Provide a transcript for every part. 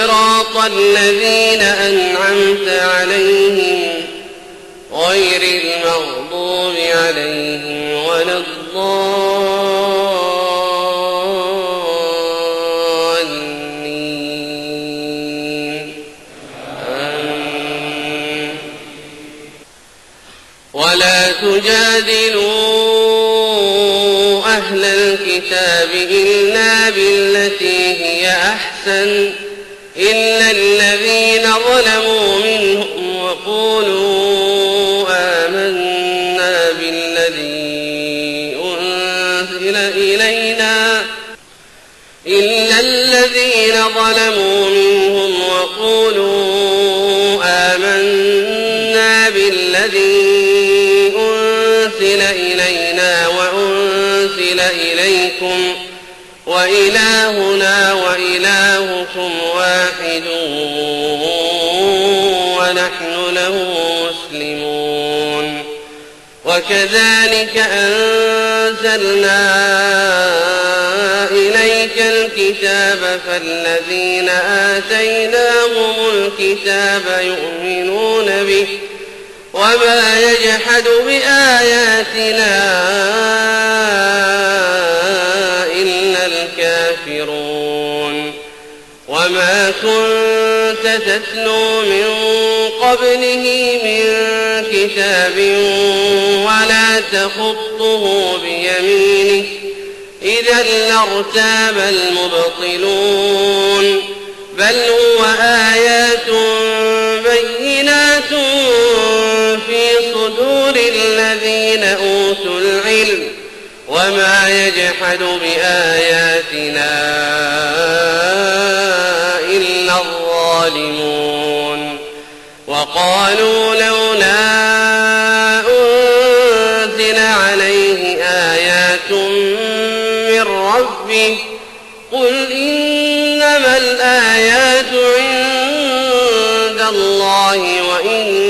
صراط الذين أنعمت عليهم غير المغضوب عليهم ولا الضالين. آمين. ولا تجادلوا أهل الكتاب إلا بالتي هي أحسن. إلا الذين ظلموا منهم وقولوا آمنا بالذي أنزل إلينا إلا الذين ظلموا منهم وقولوا آمنا بالذي أنزل إلينا وأنزل إليكم وإلهنا وإلهكم وكذلك أنزلنا إليك الكتاب فالذين آتيناهم الكتاب يؤمنون به وما يجحد بآياتنا إلا الكافرون وما كنت تتلو من قبله من كتاب ولا تخطه بيمينك إذا لارتاب المبطلون بل هو آيات بينات في صدور الذين أوتوا العلم وما يجحد بآياتنا الظالمون وقالوا لولا أنزل عليه آيات من ربه قل إنما الآيات عند الله وإنما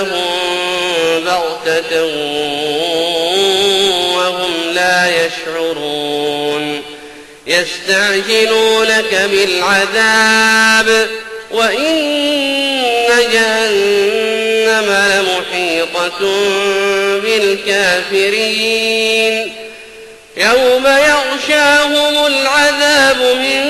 وليأتينهم بغتة وهم لا يشعرون. يستعجلونك بالعذاب وإن جهنم لمحيطة بالكافرين. يوم يغشاهم العذاب من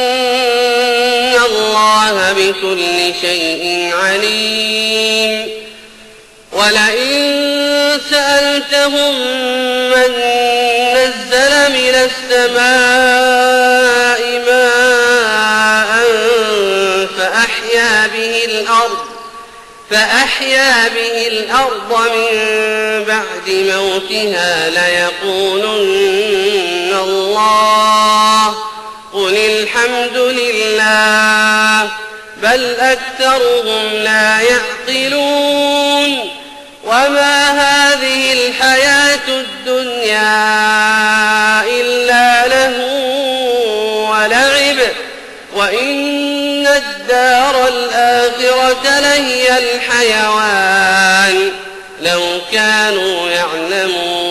بكل شيء عليم. ولئن سألتهم من نزل من السماء ماء فأحيا به الأرض فأحيا به الأرض من بعد موتها ليقولن الله قل الحمد لله. بل أكثرهم لا يعقلون وما هذه الحياة الدنيا إلا له ولعب وإن الدار الآخرة لهي الحيوان لو كانوا يعلمون